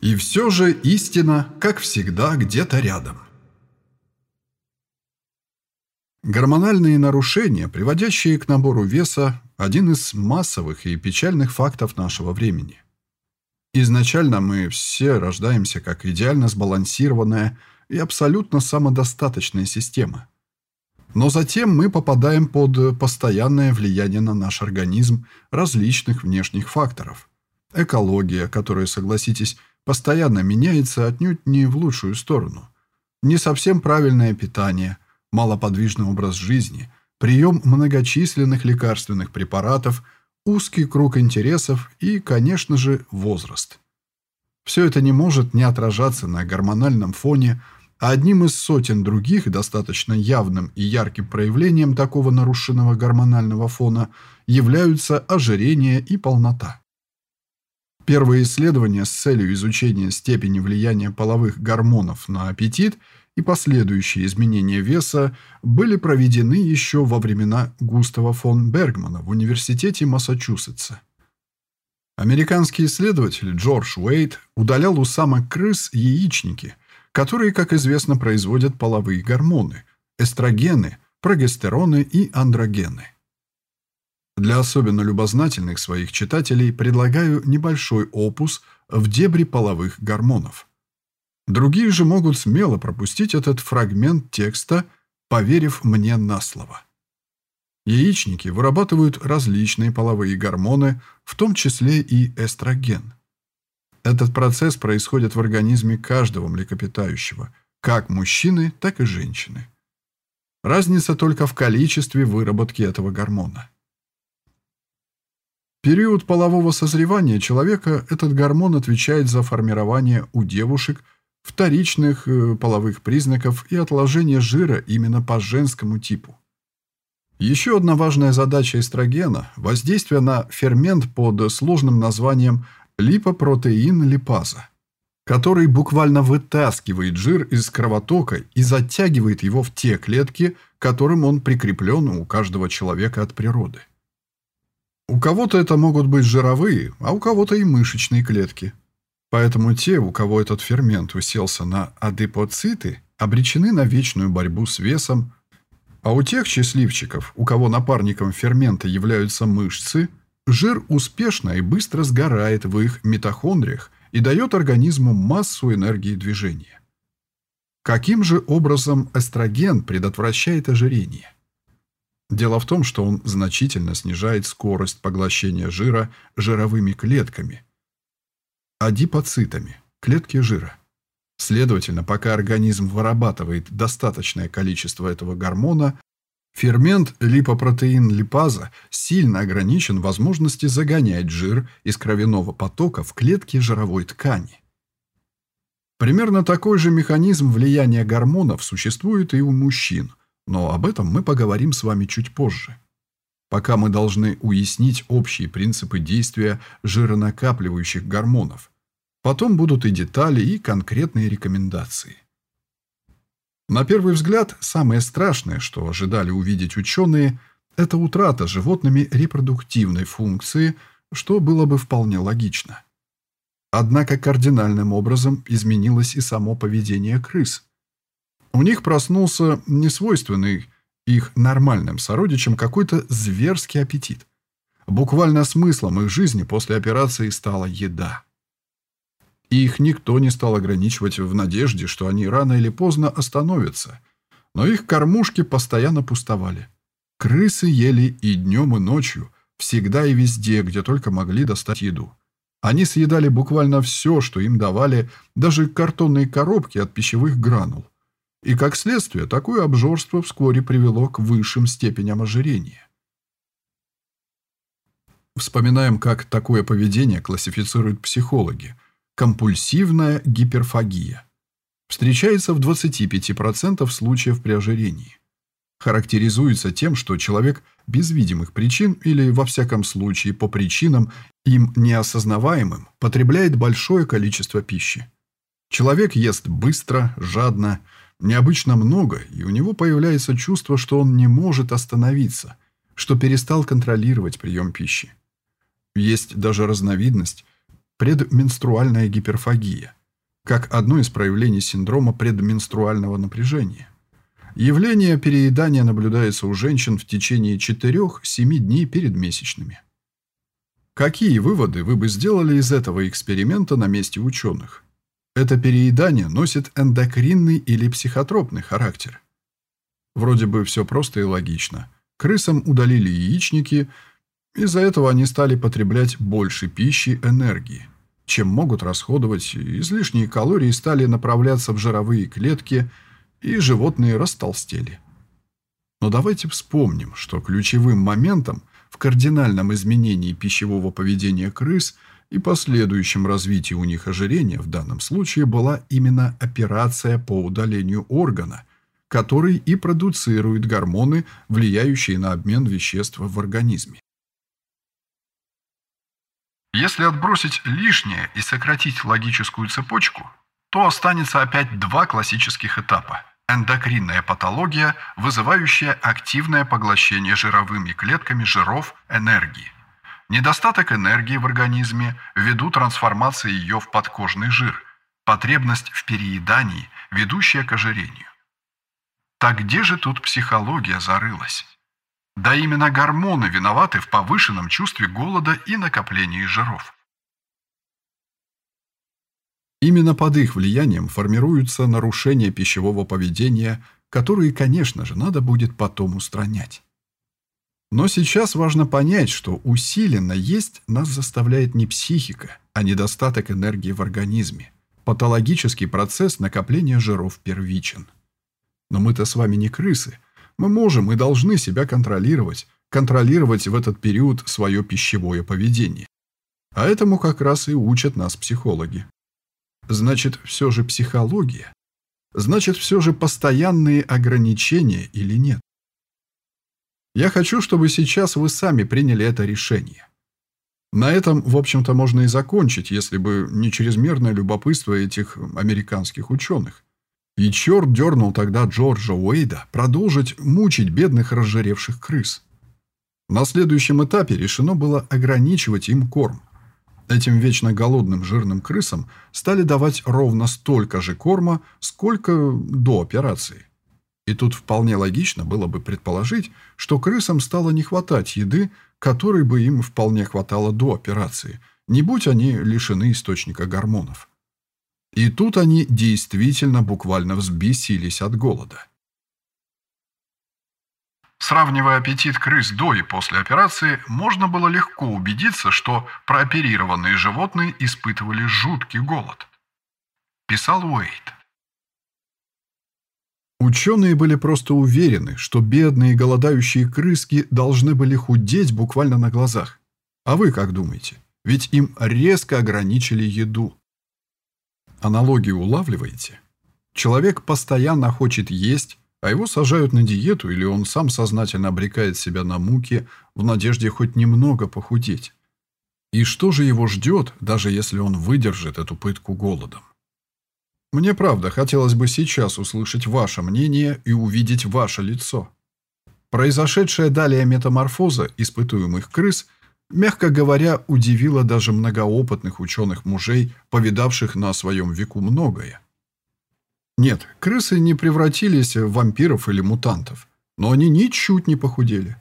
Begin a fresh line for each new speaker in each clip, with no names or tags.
И все же истина, как всегда, где-то рядом. Гормональные нарушения, приводящие к набору веса, один из массовых и печальных фактов нашего времени. Изначально мы все рождаемся как идеально сбалансированная и абсолютно самодостаточная система. Но затем мы попадаем под постоянное влияние на наш организм различных внешних факторов. Экология, которая, согласитесь, постоянно меняется отнюдь не в лучшую сторону. Не совсем правильное питание, малоподвижный образ жизни, прием многочисленных лекарственных препаратов, узкий круг интересов и, конечно же, возраст. Все это не может не отражаться на гормональном фоне, а одним из сотен других, достаточно явным и ярким проявлением такого нарушенного гормонального фона являются ожирение и полнота. Первые исследования с целью изучения степени влияния половых гормонов на аппетит и последующие изменения веса были проведены еще во времена Густава фон Бергмана в Университете Массачусетса. Американский исследователь Джордж Уэйт удалял у самок крыс яичники, которые, как известно, производят половые гормоны – эстрогены, прогестероны и андрогены – для особенно любознательных своих читателей предлагаю небольшой опус в дебри половых гормонов. Другие же могут смело пропустить этот фрагмент текста, поверив мне на слово. Яичники вырабатывают различные половые гормоны, в том числе и эстроген. Этот процесс происходит в организме каждого млекопитающего, как мужчины, так и женщины. Разница только в количестве выработки этого гормона. Период полового созревания человека этот гормон отвечает за формирование у девушек вторичных э, половых признаков и отложение жира именно по женскому типу. Еще одна важная задача эстрогена – воздействие на фермент под сложным названием липопротеин-липаза, который буквально вытаскивает жир из кровотока и затягивает его в те клетки, которым он прикреплен у каждого человека от природы. У кого-то это могут быть жировые, а у кого-то и мышечные клетки. Поэтому те, у кого этот фермент уселся на адипоциты, обречены на вечную борьбу с весом, а у тех счастливчиков, у кого напарником фермента являются мышцы, жир успешно и быстро сгорает в их митохондриях и дает организму массу энергии движения. Каким же образом эстроген предотвращает ожирение? Дело в том, что он значительно снижает скорость поглощения жира жировыми клетками, адипоцитами, клетки жира. Следовательно, пока организм вырабатывает достаточное количество этого гормона, фермент липопротеин-липаза сильно ограничен в возможности загонять жир из кровяного потока в клетки жировой ткани. Примерно такой же механизм влияния гормонов существует и у мужчин, но об этом мы поговорим с вами чуть позже. Пока мы должны уяснить общие принципы действия жиронакапливающих гормонов. Потом будут и детали, и конкретные рекомендации. На первый взгляд, самое страшное, что ожидали увидеть ученые, это утрата животными репродуктивной функции, что было бы вполне логично. Однако кардинальным образом изменилось и само поведение крыс – у них проснулся несвойственный их нормальным сородичам какой-то зверский аппетит. Буквально смыслом их жизни после операции стала еда. И их никто не стал ограничивать в надежде, что они рано или поздно остановятся. Но их кормушки постоянно пустовали. Крысы ели и днем, и ночью, всегда и везде, где только могли достать еду. Они съедали буквально все, что им давали, даже картонные коробки от пищевых гранул. И как следствие, такое обжорство вскоре привело к высшим степеням ожирения. Вспоминаем, как такое поведение классифицируют психологи. Компульсивная гиперфагия. Встречается в 25% случаев при ожирении. Характеризуется тем, что человек без видимых причин или, во всяком случае, по причинам, им неосознаваемым, потребляет большое количество пищи. Человек ест быстро, жадно, необычно много, и у него появляется чувство, что он не может остановиться, что перестал контролировать прием пищи. Есть даже разновидность предменструальная гиперфагия, как одно из проявлений синдрома предменструального напряжения. Явление переедания наблюдается у женщин в течение 4-7 дней перед месячными. Какие выводы вы бы сделали из этого эксперимента на месте ученых? Это переедание носит эндокринный или психотропный характер. Вроде бы все просто и логично. Крысам удалили яичники, из-за этого они стали потреблять больше пищи, энергии, чем могут расходовать, излишние калории стали направляться в жировые клетки, и животные растолстели. Но давайте вспомним, что ключевым моментом в кардинальном изменении пищевого поведения крыс и последующем развитии у них ожирения в данном случае была именно операция по удалению органа, который и продуцирует гормоны, влияющие на обмен веществ в организме. Если отбросить лишнее и сократить логическую цепочку, то останется опять два классических этапа. Эндокринная патология, вызывающая активное поглощение жировыми клетками жиров энергии. Недостаток энергии в организме ввиду трансформации ее в подкожный жир. Потребность в переедании, ведущая к ожирению. Так где же тут психология зарылась? Да именно гормоны виноваты в повышенном чувстве голода и накоплении жиров. Именно под их влиянием формируются нарушения пищевого поведения, которые, конечно же, надо будет потом устранять. Но сейчас важно понять, что усиленно есть нас заставляет не психика, а недостаток энергии в организме. Патологический процесс накопления жиров первичен. Но мы-то с вами не крысы. Мы можем и должны себя контролировать, контролировать в этот период свое пищевое поведение. А этому как раз и учат нас психологи. Значит, все же психология? Значит, все же постоянные ограничения или нет? Я хочу, чтобы сейчас вы сами приняли это решение. На этом, в общем-то, можно и закончить, если бы не чрезмерное любопытство этих американских ученых. И черт дернул тогда Джорджа Уэйда продолжить мучить бедных разжиревших крыс. На следующем этапе решено было ограничивать им корм. Этим вечно голодным жирным крысам стали давать ровно столько же корма, сколько до операции. И тут вполне логично было бы предположить, что крысам стало не хватать еды, которой бы им вполне хватало до операции, не будь они лишены источника гормонов. И тут они действительно буквально взбесились от голода. Сравнивая аппетит крыс до и после операции, можно было легко убедиться, что прооперированные животные испытывали жуткий голод. Писал Уэйт. Ученые были просто уверены, что бедные голодающие крыски должны были худеть буквально на глазах. А вы как думаете? Ведь им резко ограничили еду. Аналогию улавливаете? Человек постоянно хочет есть, а его сажают на диету или он сам сознательно обрекает себя на муки в надежде хоть немного похудеть. И что же его ждет, даже если он выдержит эту пытку голодом? Мне правда хотелось бы сейчас услышать ваше мнение и увидеть ваше лицо. Произошедшая далее метаморфоза испытуемых крыс, мягко говоря, удивила даже многоопытных ученых-мужей, повидавших на своем веку многое. Нет, крысы не превратились в вампиров или мутантов, но они ничуть не похудели.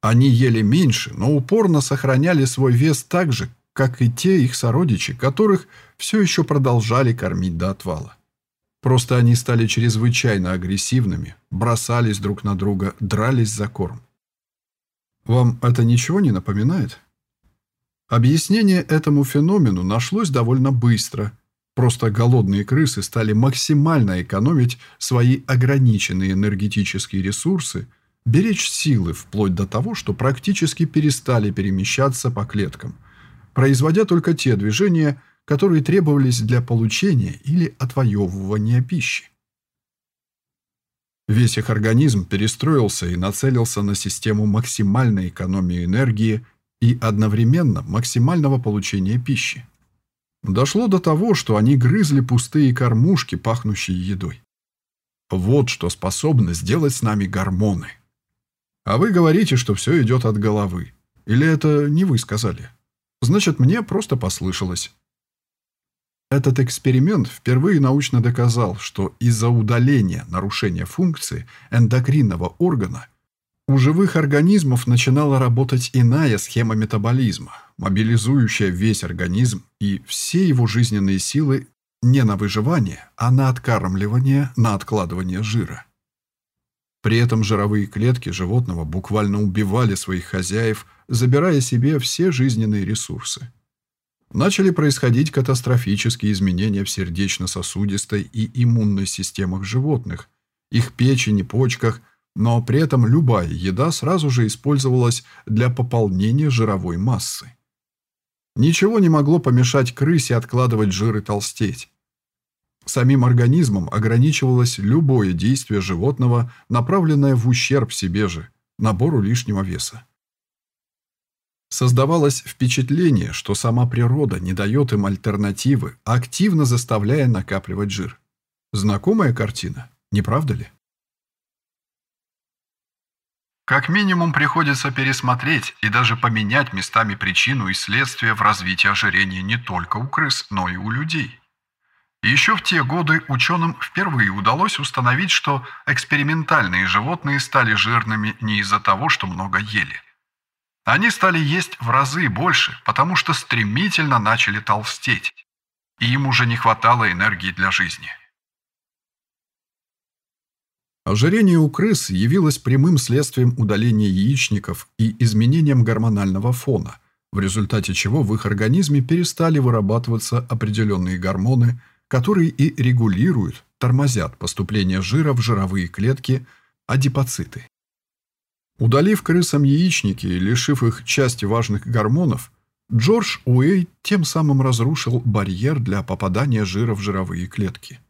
Они ели меньше, но упорно сохраняли свой вес так же, как и те их сородичи, которых все еще продолжали кормить до отвала. Просто они стали чрезвычайно агрессивными, бросались друг на друга, дрались за корм. Вам это ничего не напоминает? Объяснение этому феномену нашлось довольно быстро – Просто голодные крысы стали максимально экономить свои ограниченные энергетические ресурсы, беречь силы вплоть до того, что практически перестали перемещаться по клеткам, производя только те движения, которые требовались для получения или отвоевывания пищи. Весь их организм перестроился и нацелился на систему максимальной экономии энергии и одновременно максимального получения пищи. Дошло до того, что они грызли пустые кормушки, пахнущие едой. Вот что способны сделать с нами гормоны. А вы говорите, что все идет от головы. Или это не вы сказали? Значит, мне просто послышалось. Этот эксперимент впервые научно доказал, что из-за удаления нарушения функции эндокринного органа у живых организмов начинала работать иная схема метаболизма, мобилизующая весь организм и все его жизненные силы не на выживание, а на откармливание, на откладывание жира. При этом жировые клетки животного буквально убивали своих хозяев, забирая себе все жизненные ресурсы. Начали происходить катастрофические изменения в сердечно-сосудистой и иммунной системах животных, их печени, почках, но при этом любая еда сразу же использовалась для пополнения жировой массы. Ничего не могло помешать крысе откладывать жир и толстеть. Самим организмом ограничивалось любое действие животного, направленное в ущерб себе же, набору лишнего веса. Создавалось впечатление, что сама природа не дает им альтернативы, активно заставляя накапливать жир. Знакомая картина, не правда ли? Как минимум приходится пересмотреть и даже поменять местами причину и следствие в развитии ожирения не только у крыс, но и у людей. Еще в те годы ученым впервые удалось установить, что экспериментальные животные стали жирными не из-за того, что много ели. Они стали есть в разы больше, потому что стремительно начали толстеть, и им уже не хватало энергии для жизни. Ожирение у крыс явилось прямым следствием удаления яичников и изменением гормонального фона, в результате чего в их организме перестали вырабатываться определенные гормоны, которые и регулируют, тормозят поступление жира в жировые клетки, адипоциты. Удалив крысам яичники и лишив их части важных гормонов, Джордж Уэй тем самым разрушил барьер для попадания жира в жировые клетки.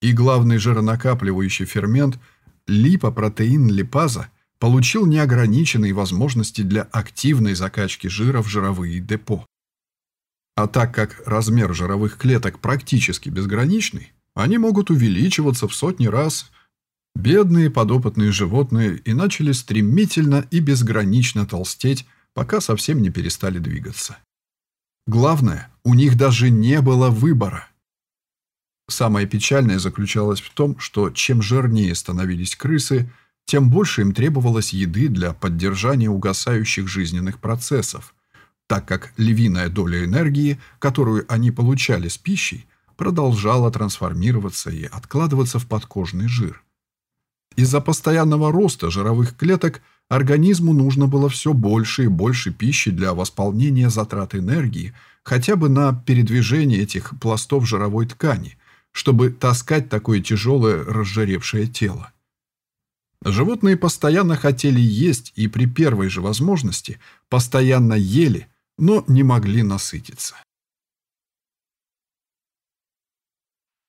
И главный жиронакапливающий фермент липопротеин липаза получил неограниченные возможности для активной закачки жира в жировые депо. А так как размер жировых клеток практически безграничный, они могут увеличиваться в сотни раз – Бедные подопытные животные и начали стремительно и безгранично толстеть, пока совсем не перестали двигаться. Главное, у них даже не было выбора. Самое печальное заключалось в том, что чем жирнее становились крысы, тем больше им требовалось еды для поддержания угасающих жизненных процессов, так как львиная доля энергии, которую они получали с пищей, продолжала трансформироваться и откладываться в подкожный жир. Из-за постоянного роста жировых клеток организму нужно было все больше и больше пищи для восполнения затрат энергии хотя бы на передвижение этих пластов жировой ткани, чтобы таскать такое тяжелое разжиревшее тело. Животные постоянно хотели есть и при первой же возможности постоянно ели, но не могли насытиться.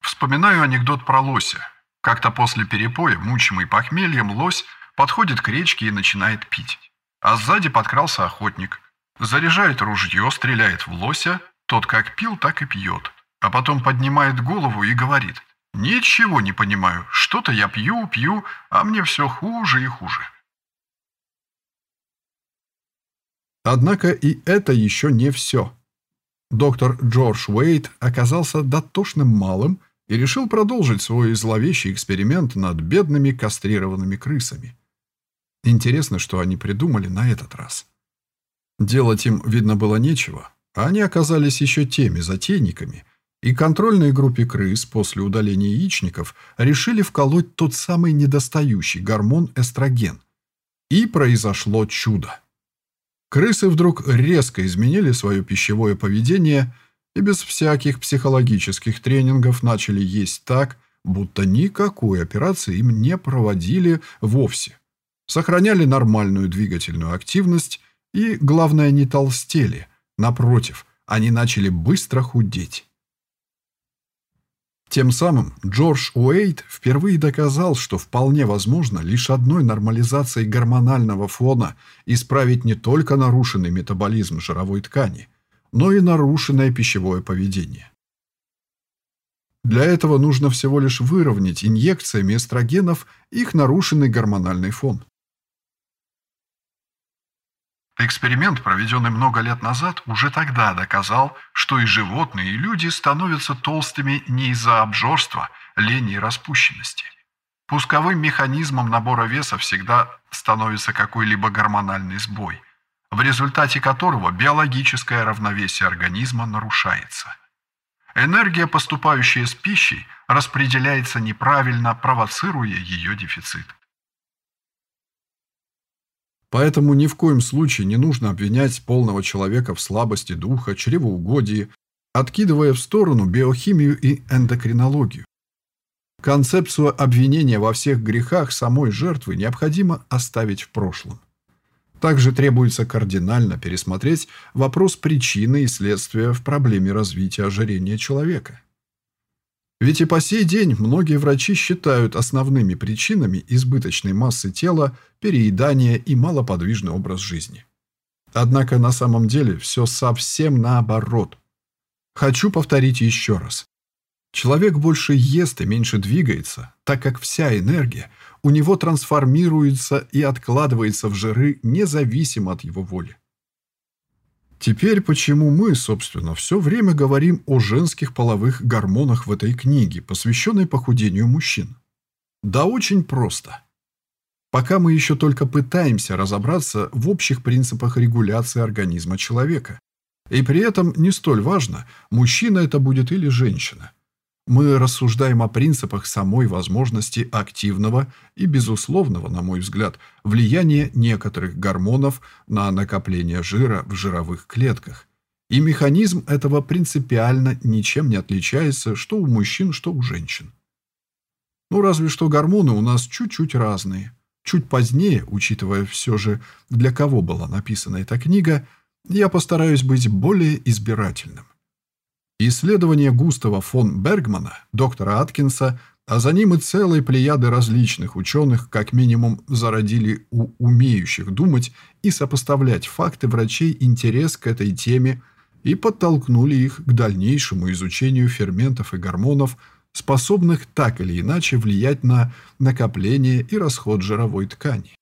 Вспоминаю анекдот про лося. Как-то после перепоя, мучимый похмельем, лось подходит к речке и начинает пить. А сзади подкрался охотник. Заряжает ружье, стреляет в лося, тот как пил, так и пьет. А потом поднимает голову и говорит, «Ничего не понимаю, что-то я пью, пью, а мне все хуже и хуже». Однако и это еще не все. Доктор Джордж Уэйт оказался дотошным малым, и решил продолжить свой зловещий эксперимент над бедными кастрированными крысами. Интересно, что они придумали на этот раз. Делать им, видно, было нечего, а они оказались еще теми затейниками, и контрольной группе крыс после удаления яичников решили вколоть тот самый недостающий гормон эстроген. И произошло чудо. Крысы вдруг резко изменили свое пищевое поведение – и без всяких психологических тренингов начали есть так, будто никакой операции им не проводили вовсе. Сохраняли нормальную двигательную активность и, главное, не толстели. Напротив, они начали быстро худеть. Тем самым Джордж Уэйт впервые доказал, что вполне возможно лишь одной нормализацией гормонального фона исправить не только нарушенный метаболизм жировой ткани – но и нарушенное пищевое поведение. Для этого нужно всего лишь выровнять инъекциями эстрогенов их нарушенный гормональный фон. Эксперимент, проведенный много лет назад, уже тогда доказал, что и животные, и люди становятся толстыми не из-за обжорства, лени и распущенности. Пусковым механизмом набора веса всегда становится какой-либо гормональный сбой, в результате которого биологическое равновесие организма нарушается. Энергия, поступающая с пищей, распределяется неправильно, провоцируя ее дефицит. Поэтому ни в коем случае не нужно обвинять полного человека в слабости духа, чревоугодии, откидывая в сторону биохимию и эндокринологию. Концепцию обвинения во всех грехах самой жертвы необходимо оставить в прошлом. Также требуется кардинально пересмотреть вопрос причины и следствия в проблеме развития ожирения человека. Ведь и по сей день многие врачи считают основными причинами избыточной массы тела переедание и малоподвижный образ жизни. Однако на самом деле все совсем наоборот. Хочу повторить еще раз. Человек больше ест и меньше двигается, так как вся энергия у него трансформируется и откладывается в жиры независимо от его воли. Теперь почему мы, собственно, все время говорим о женских половых гормонах в этой книге, посвященной похудению мужчин? Да очень просто. Пока мы еще только пытаемся разобраться в общих принципах регуляции организма человека. И при этом не столь важно, мужчина это будет или женщина. Мы рассуждаем о принципах самой возможности активного и безусловного, на мой взгляд, влияния некоторых гормонов на накопление жира в жировых клетках. И механизм этого принципиально ничем не отличается что у мужчин, что у женщин. Ну, разве что гормоны у нас чуть-чуть разные. Чуть позднее, учитывая все же, для кого была написана эта книга, я постараюсь быть более избирательным. Исследования Густава фон Бергмана, доктора Аткинса, а за ним и целой плеяды различных ученых как минимум зародили у умеющих думать и сопоставлять факты врачей интерес к этой теме и подтолкнули их к дальнейшему изучению ферментов и гормонов, способных так или иначе влиять на накопление и расход жировой ткани.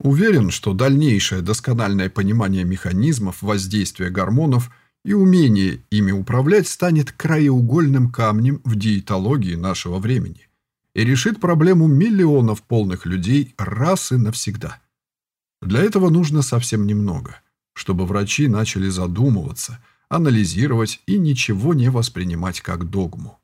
Уверен, что дальнейшее доскональное понимание механизмов воздействия гормонов – и умение ими управлять станет краеугольным камнем в диетологии нашего времени и решит проблему миллионов полных людей раз и навсегда. Для этого нужно совсем немного, чтобы врачи начали задумываться, анализировать и ничего не воспринимать как догму.